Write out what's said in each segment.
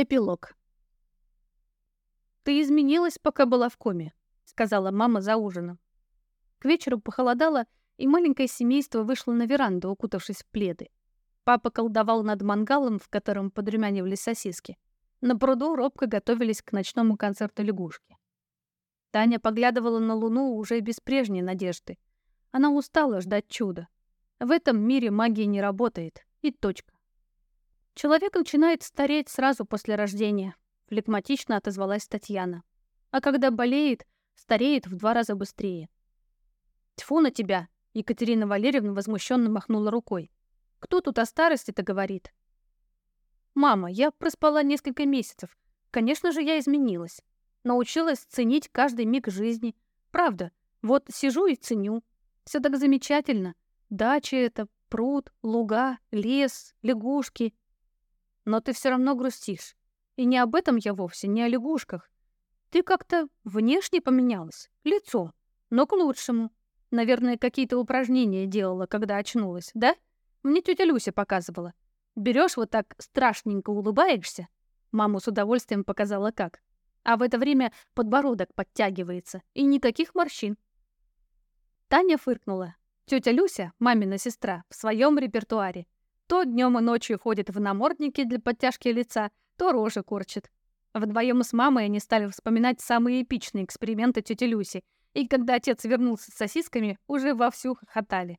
Эпилог. «Ты изменилась, пока была в коме», — сказала мама за ужином. К вечеру похолодало, и маленькое семейство вышло на веранду, укутавшись в пледы. Папа колдовал над мангалом, в котором подрумянивались сосиски. На пруду робко готовились к ночному концерту лягушки. Таня поглядывала на луну уже без прежней надежды. Она устала ждать чуда. В этом мире магия не работает. И точка. Человек начинает стареть сразу после рождения, флегматично отозвалась Татьяна. А когда болеет, стареет в два раза быстрее. Тьфу на тебя, Екатерина Валерьевна возмущенно махнула рукой. Кто тут о старости-то говорит? Мама, я проспала несколько месяцев. Конечно же, я изменилась. Научилась ценить каждый миг жизни. Правда, вот сижу и ценю. Все так замечательно. Дача это, пруд, луга, лес, лягушки, но ты все равно грустишь. И не об этом я вовсе, не о лягушках. Ты как-то внешне поменялась, лицо, но к лучшему. Наверное, какие-то упражнения делала, когда очнулась, да? Мне тетя Люся показывала. Берешь вот так страшненько улыбаешься. Маму с удовольствием показала как. А в это время подбородок подтягивается, и никаких морщин. Таня фыркнула. Тетя Люся, мамина сестра, в своем репертуаре — то днем и ночью ходит в намордники для подтяжки лица, то рожи корчит. Вдвоем с мамой они стали вспоминать самые эпичные эксперименты тети Люси, и когда отец вернулся с сосисками, уже вовсю хохотали.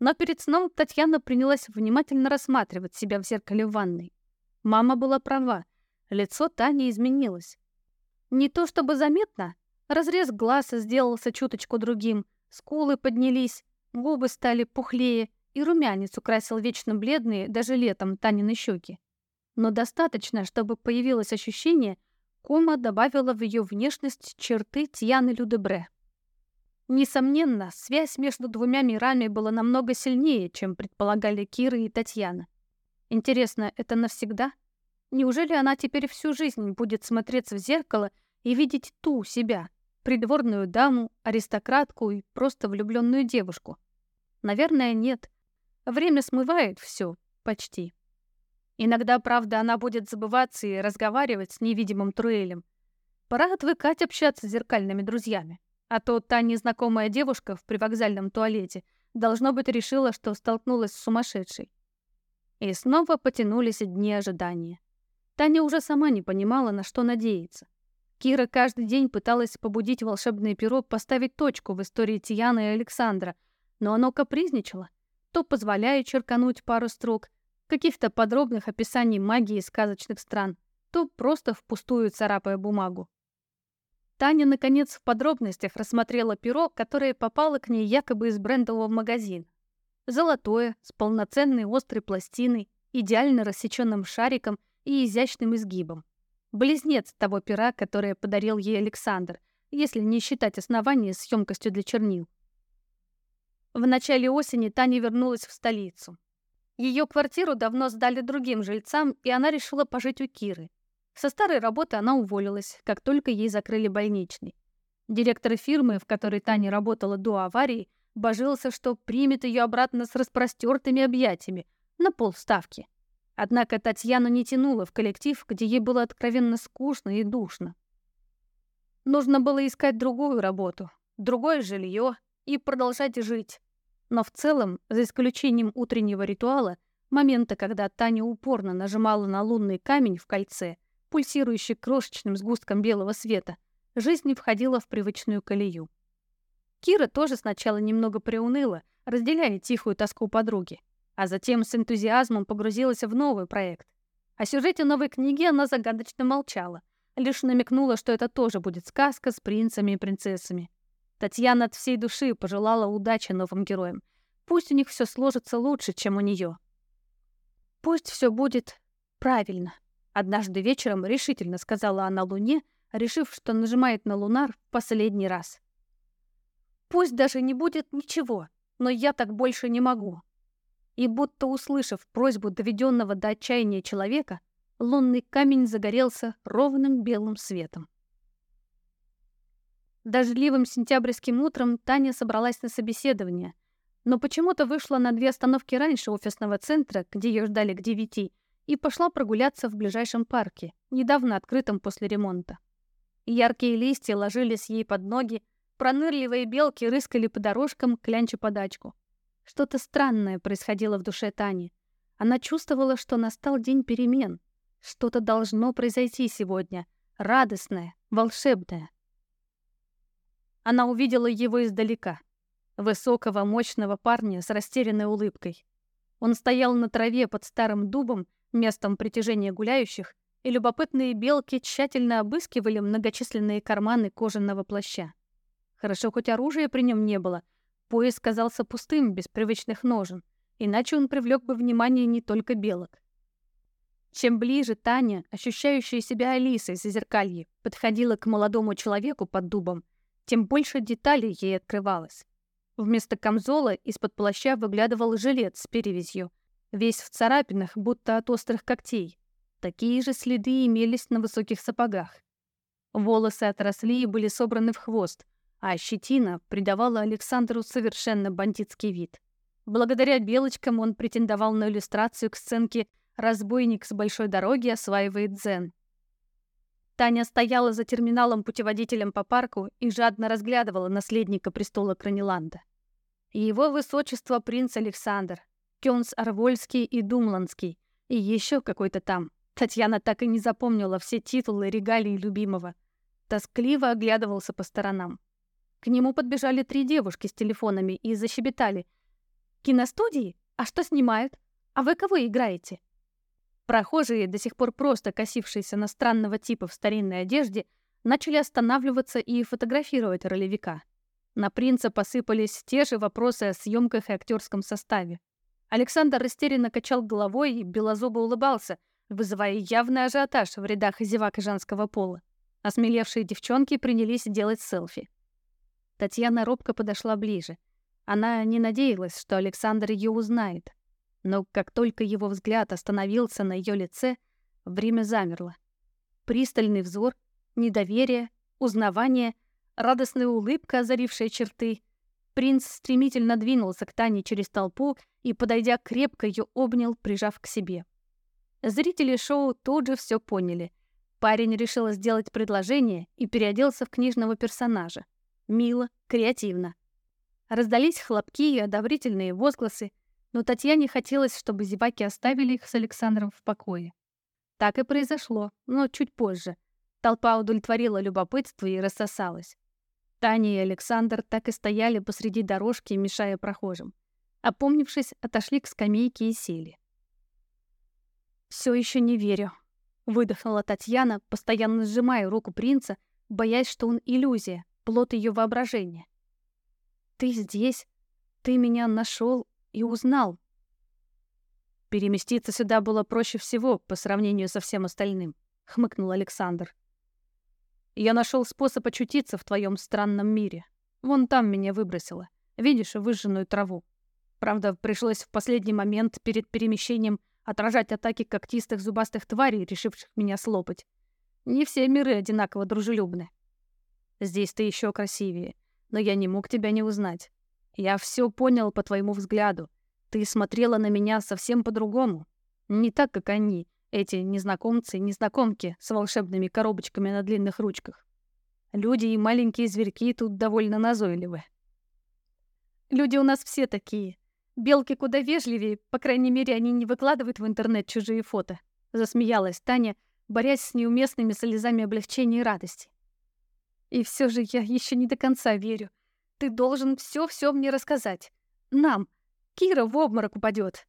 Но перед сном Татьяна принялась внимательно рассматривать себя в зеркале ванной. Мама была права, лицо Тани изменилось. Не то чтобы заметно, разрез глаз сделался чуточку другим, скулы поднялись, губы стали пухлее — и румянец украсил вечно бледные даже летом Танины щеки. Но достаточно, чтобы появилось ощущение, кома добавила в ее внешность черты Тьяны Людебре. Несомненно, связь между двумя мирами была намного сильнее, чем предполагали Кира и Татьяна. Интересно, это навсегда? Неужели она теперь всю жизнь будет смотреться в зеркало и видеть ту себя, придворную даму, аристократку и просто влюбленную девушку? Наверное, нет. Время смывает все, почти. Иногда, правда, она будет забываться и разговаривать с невидимым Труэлем. Пора отвыкать общаться с зеркальными друзьями. А то та незнакомая девушка в привокзальном туалете должно быть решила, что столкнулась с сумасшедшей. И снова потянулись дни ожидания. Таня уже сама не понимала, на что надеяться. Кира каждый день пыталась побудить волшебное перо поставить точку в истории Тияна и Александра, но оно капризничало — то позволяя черкануть пару строк, каких-то подробных описаний магии сказочных стран, то просто впустую царапая бумагу. Таня, наконец, в подробностях рассмотрела перо, которое попало к ней якобы из брендового магазина. Золотое, с полноценной острой пластиной, идеально рассеченным шариком и изящным изгибом. Близнец того пера, которое подарил ей Александр, если не считать основание с емкостью для чернил. В начале осени Таня вернулась в столицу. Ее квартиру давно сдали другим жильцам, и она решила пожить у Киры. Со старой работы она уволилась, как только ей закрыли больничный. Директор фирмы, в которой Таня работала до аварии, божился, что примет ее обратно с распростертыми объятиями на полставки. Однако Татьяну не тянуло в коллектив, где ей было откровенно скучно и душно. Нужно было искать другую работу, другое жилье, и продолжать жить. Но в целом, за исключением утреннего ритуала, момента, когда Таня упорно нажимала на лунный камень в кольце, пульсирующий крошечным сгустком белого света, жизнь не входила в привычную колею. Кира тоже сначала немного приуныла, разделяя тихую тоску подруги, а затем с энтузиазмом погрузилась в новый проект. О сюжете новой книги она загадочно молчала, лишь намекнула, что это тоже будет сказка с принцами и принцессами. Татьяна от всей души пожелала удачи новым героям. Пусть у них все сложится лучше, чем у нее. Пусть все будет правильно. Однажды вечером решительно сказала она Луне, решив, что нажимает на лунар в последний раз. Пусть даже не будет ничего, но я так больше не могу. И будто услышав просьбу доведенного до отчаяния человека, лунный камень загорелся ровным белым светом. Дождливым сентябрьским утром Таня собралась на собеседование, но почему-то вышла на две остановки раньше офисного центра, где ее ждали к девяти, и и пошла прогуляться в ближайшем парке, недавно открытом после ремонта. Яркие листья ложились ей под ноги, пронырливые белки рыскали по дорожкам, клянча подачку. Что-то странное происходило в душе Тани. Она чувствовала, что настал день перемен. Что-то должно произойти сегодня. Радостное, волшебное. Она увидела его издалека. Высокого, мощного парня с растерянной улыбкой. Он стоял на траве под старым дубом, местом притяжения гуляющих, и любопытные белки тщательно обыскивали многочисленные карманы кожаного плаща. Хорошо, хоть оружия при нем не было. Пояс казался пустым, без привычных ножен, иначе он привлек бы внимание не только белок. Чем ближе Таня, ощущающая себя Алисой за зеркалье, подходила к молодому человеку под дубом, тем больше деталей ей открывалось. Вместо камзола из-под плаща выглядывал жилет с перевязью, весь в царапинах, будто от острых когтей. Такие же следы имелись на высоких сапогах. Волосы отросли и были собраны в хвост, а щетина придавала Александру совершенно бандитский вид. Благодаря белочкам он претендовал на иллюстрацию к сценке «Разбойник с большой дороги осваивает дзен», Таня стояла за терминалом-путеводителем по парку и жадно разглядывала наследника престола Краниланда. Его высочество принц Александр, Кёнс Арвольский и Думландский и еще какой-то там. Татьяна так и не запомнила все титулы, регалий любимого. Тоскливо оглядывался по сторонам. К нему подбежали три девушки с телефонами и защебетали. «Киностудии? А что снимают? А вы кого играете?» Прохожие, до сих пор просто косившиеся на странного типа в старинной одежде, начали останавливаться и фотографировать ролевика. На принца посыпались те же вопросы о съемках и актерском составе. Александр растерянно качал головой и белозубо улыбался, вызывая явный ажиотаж в рядах зевак и женского пола. Осмелевшие девчонки принялись делать селфи. Татьяна робко подошла ближе. Она не надеялась, что Александр ее узнает. Но как только его взгляд остановился на ее лице, время замерло. Пристальный взор, недоверие, узнавание, радостная улыбка, озарившая черты. Принц стремительно двинулся к Тане через толпу и, подойдя крепко, ее обнял, прижав к себе. Зрители шоу тут же все поняли. Парень решил сделать предложение и переоделся в книжного персонажа. Мило, креативно. Раздались хлопки и одобрительные возгласы, но Татьяне хотелось, чтобы зеваки оставили их с Александром в покое. Так и произошло, но чуть позже. Толпа удовлетворила любопытство и рассосалась. Таня и Александр так и стояли посреди дорожки, мешая прохожим. Опомнившись, отошли к скамейке и сели. «Все еще не верю», — выдохнула Татьяна, постоянно сжимая руку принца, боясь, что он иллюзия, плод ее воображения. «Ты здесь? Ты меня нашел и узнал. Переместиться сюда было проще всего по сравнению со всем остальным, хмыкнул Александр. Я нашел способ очутиться в твоем странном мире. Вон там меня выбросило. Видишь выжженную траву. Правда, пришлось в последний момент перед перемещением отражать атаки когтистых зубастых тварей, решивших меня слопать. Не все миры одинаково дружелюбны. Здесь ты еще красивее, но я не мог тебя не узнать. Я все понял по твоему взгляду. Ты смотрела на меня совсем по-другому. Не так, как они, эти незнакомцы незнакомки с волшебными коробочками на длинных ручках. Люди и маленькие зверьки тут довольно назойливы. Люди у нас все такие. Белки куда вежливее, по крайней мере, они не выкладывают в интернет чужие фото. Засмеялась Таня, борясь с неуместными слезами облегчения и радости. И все же я еще не до конца верю — ты должен все-все мне рассказать. Нам. Кира в обморок упадет.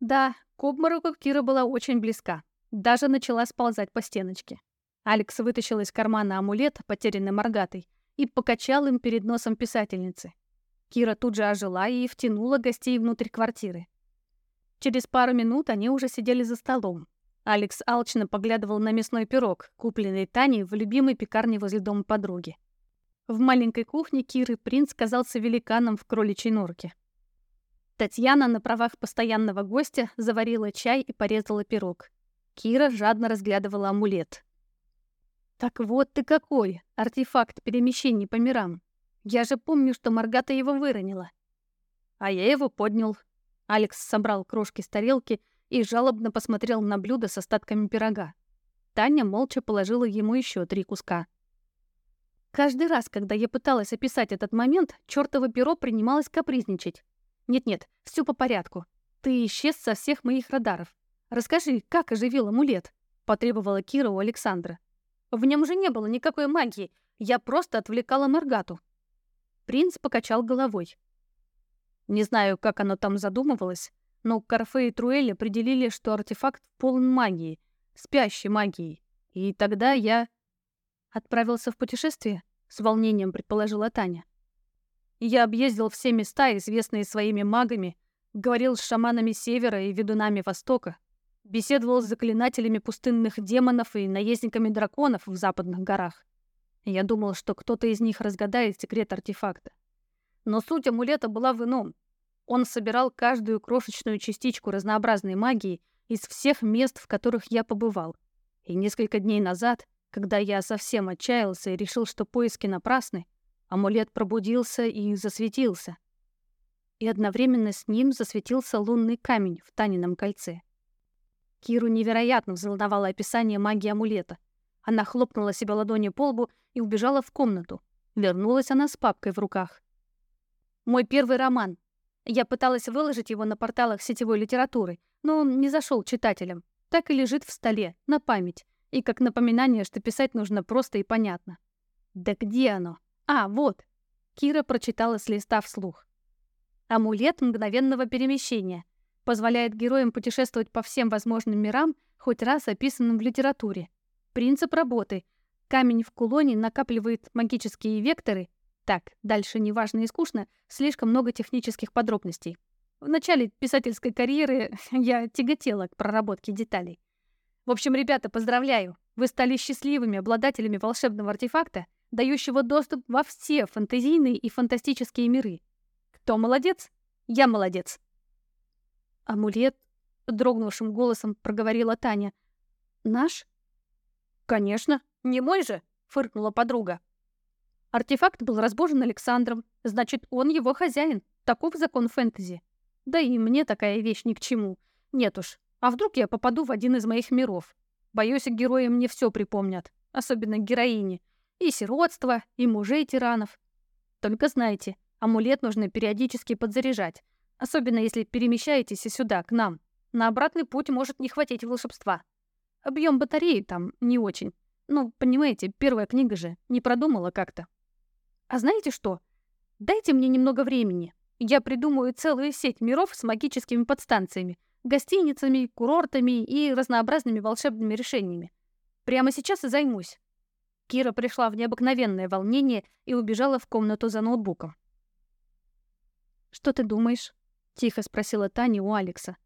Да, к обмороку Кира была очень близка. Даже начала сползать по стеночке. Алекс вытащил из кармана амулет, потерянный моргатой, и покачал им перед носом писательницы. Кира тут же ожила и втянула гостей внутрь квартиры. Через пару минут они уже сидели за столом. Алекс алчно поглядывал на мясной пирог, купленный Таней в любимой пекарне возле дома подруги. В маленькой кухне Киры принц казался великаном в кроличьей норке. Татьяна на правах постоянного гостя заварила чай и порезала пирог. Кира жадно разглядывала амулет. «Так вот ты какой! Артефакт перемещений по мирам! Я же помню, что Маргата его выронила!» «А я его поднял!» Алекс собрал крошки с тарелки и жалобно посмотрел на блюдо с остатками пирога. Таня молча положила ему еще три куска — Каждый раз, когда я пыталась описать этот момент, чёртово перо принималось капризничать. «Нет-нет, всё по порядку. Ты исчез со всех моих радаров. Расскажи, как оживил амулет?» — потребовала Кира у Александра. «В нём же не было никакой магии. Я просто отвлекала Маргату». Принц покачал головой. Не знаю, как оно там задумывалось, но Карфе и Труэль определили, что артефакт полон магии, спящей магии. И тогда я... «Отправился в путешествие?» — с волнением предположила Таня. «Я объездил все места, известные своими магами, говорил с шаманами севера и ведунами востока, беседовал с заклинателями пустынных демонов и наездниками драконов в западных горах. Я думал, что кто-то из них разгадает секрет артефакта. Но суть амулета была в ином. Он собирал каждую крошечную частичку разнообразной магии из всех мест, в которых я побывал. И несколько дней назад когда я совсем отчаялся и решил, что поиски напрасны, амулет пробудился и засветился. И одновременно с ним засветился лунный камень в Танином кольце. Киру невероятно взволновало описание магии амулета. Она хлопнула себя ладонью по лбу и убежала в комнату. Вернулась она с папкой в руках. «Мой первый роман. Я пыталась выложить его на порталах сетевой литературы, но он не зашел читателям. Так и лежит в столе, на память и как напоминание, что писать нужно просто и понятно. Да где оно? А, вот. Кира прочитала с листа вслух. Амулет мгновенного перемещения позволяет героям путешествовать по всем возможным мирам, хоть раз описанным в литературе. Принцип работы. Камень в кулоне накапливает магические векторы. Так, дальше неважно и скучно, слишком много технических подробностей. В начале писательской карьеры я тяготела к проработке деталей. В общем, ребята, поздравляю! Вы стали счастливыми обладателями волшебного артефакта, дающего доступ во все фантазийные и фантастические миры. Кто молодец? Я молодец. Амулет дрогнувшим голосом проговорила Таня. Наш? Конечно, не мой же, фыркнула подруга. Артефакт был разбожен Александром, значит, он его хозяин. Таков закон фэнтези. Да и мне такая вещь ни к чему. Нет уж, а вдруг я попаду в один из моих миров? Боюсь, герои мне все припомнят, особенно героини. И сиротство, и мужей-тиранов. Только знайте, амулет нужно периодически подзаряжать, особенно если перемещаетесь сюда, к нам. На обратный путь может не хватить волшебства. Объем батареи там не очень. Ну, понимаете, первая книга же не продумала как-то. А знаете что? Дайте мне немного времени. Я придумаю целую сеть миров с магическими подстанциями, гостиницами, курортами и разнообразными волшебными решениями. Прямо сейчас и займусь. Кира пришла в необыкновенное волнение и убежала в комнату за ноутбуком. «Что ты думаешь?» — тихо спросила Таня у Алекса.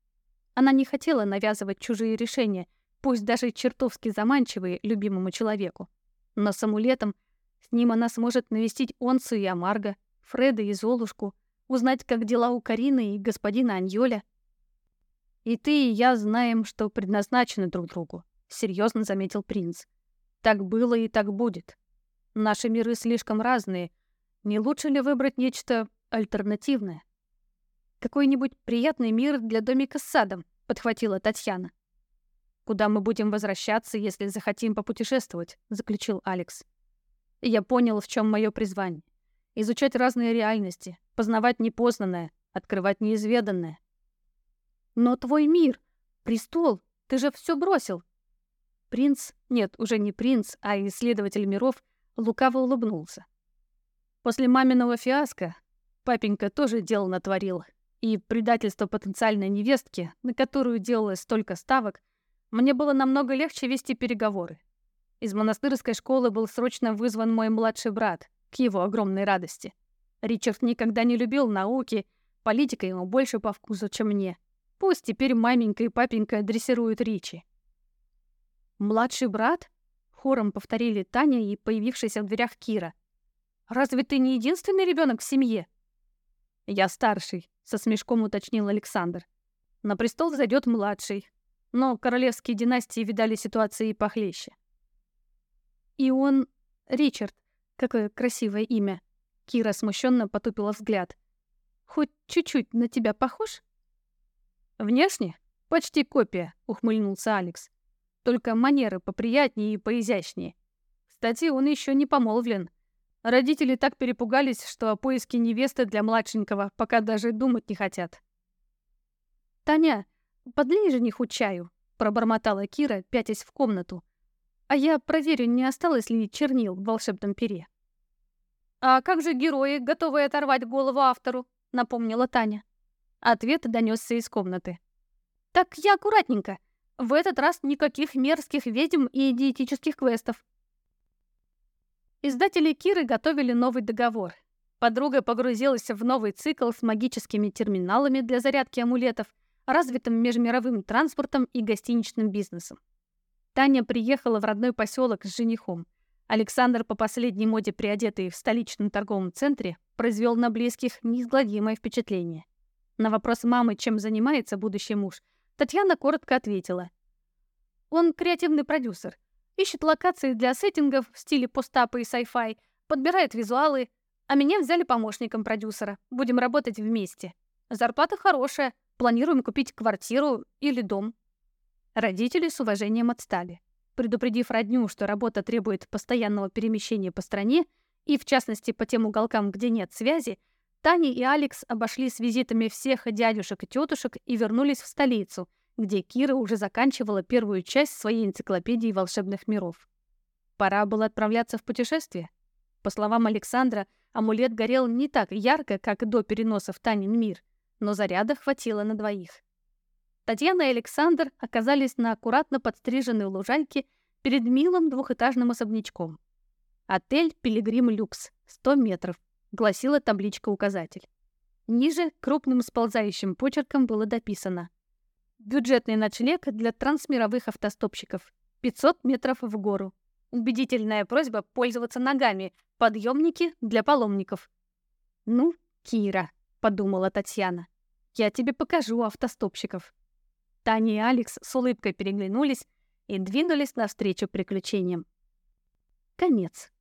Она не хотела навязывать чужие решения, пусть даже чертовски заманчивые любимому человеку. Но с амулетом с ним она сможет навестить Онсу и Амарго, Фреда и Золушку, узнать, как дела у Карины и господина Аньоля — «И ты, и я знаем, что предназначены друг другу», — серьезно заметил принц. «Так было и так будет. Наши миры слишком разные. Не лучше ли выбрать нечто альтернативное?» «Какой-нибудь приятный мир для домика с садом», — подхватила Татьяна. «Куда мы будем возвращаться, если захотим попутешествовать», — заключил Алекс. «Я понял, в чем мое призвание. Изучать разные реальности, познавать непознанное, открывать неизведанное. Но твой мир, престол, ты же все бросил. Принц, нет, уже не принц, а исследователь миров, лукаво улыбнулся. После маминого фиаско папенька тоже дело натворил, и предательство потенциальной невестки, на которую делалось столько ставок, мне было намного легче вести переговоры. Из монастырской школы был срочно вызван мой младший брат, к его огромной радости. Ричард никогда не любил науки, политика ему больше по вкусу, чем мне. Пусть теперь маменька и папенька дрессируют Ричи. «Младший брат?» — хором повторили Таня и появившаяся в дверях Кира. «Разве ты не единственный ребенок в семье?» «Я старший», — со смешком уточнил Александр. «На престол зайдет младший, но королевские династии видали ситуации похлеще. И он... Ричард. Какое красивое имя. Кира смущенно потупила взгляд. Хоть чуть-чуть на тебя похож? «Внешне? Почти копия», — ухмыльнулся Алекс. «Только манеры поприятнее и поизящнее. Кстати, он еще не помолвлен. Родители так перепугались, что о поиске невесты для младшенького пока даже думать не хотят». «Таня, подлей жениху чаю», — пробормотала Кира, пятясь в комнату. «А я проверю, не осталось ли чернил в волшебном пере». «А как же герои, готовые оторвать голову автору?» — напомнила Таня. А ответ донесся из комнаты. «Так я аккуратненько. В этот раз никаких мерзких ведьм и диетических квестов». Издатели Киры готовили новый договор. Подруга погрузилась в новый цикл с магическими терминалами для зарядки амулетов, развитым межмировым транспортом и гостиничным бизнесом. Таня приехала в родной поселок с женихом. Александр, по последней моде приодетый в столичном торговом центре, произвел на близких неизгладимое впечатление. На вопрос мамы, чем занимается будущий муж, Татьяна коротко ответила. Он креативный продюсер. Ищет локации для сеттингов в стиле постапа и sci-fi, подбирает визуалы, а меня взяли помощником продюсера. Будем работать вместе. Зарплата хорошая, планируем купить квартиру или дом. Родители с уважением отстали. Предупредив родню, что работа требует постоянного перемещения по стране, и в частности по тем уголкам, где нет связи, Таня и Алекс обошли с визитами всех дядюшек и тетушек и вернулись в столицу, где Кира уже заканчивала первую часть своей энциклопедии волшебных миров. Пора было отправляться в путешествие. По словам Александра, амулет горел не так ярко, как до переноса в Танин мир, но заряда хватило на двоих. Татьяна и Александр оказались на аккуратно подстриженной лужайке перед милым двухэтажным особнячком. Отель «Пилигрим Люкс» 100 метров гласила табличка-указатель. Ниже крупным сползающим почерком было дописано «Бюджетный ночлег для трансмировых автостопщиков. 500 метров в гору. Убедительная просьба пользоваться ногами. Подъемники для паломников». «Ну, Кира», — подумала Татьяна, — «я тебе покажу автостопщиков». Таня и Алекс с улыбкой переглянулись и двинулись навстречу приключениям. Конец.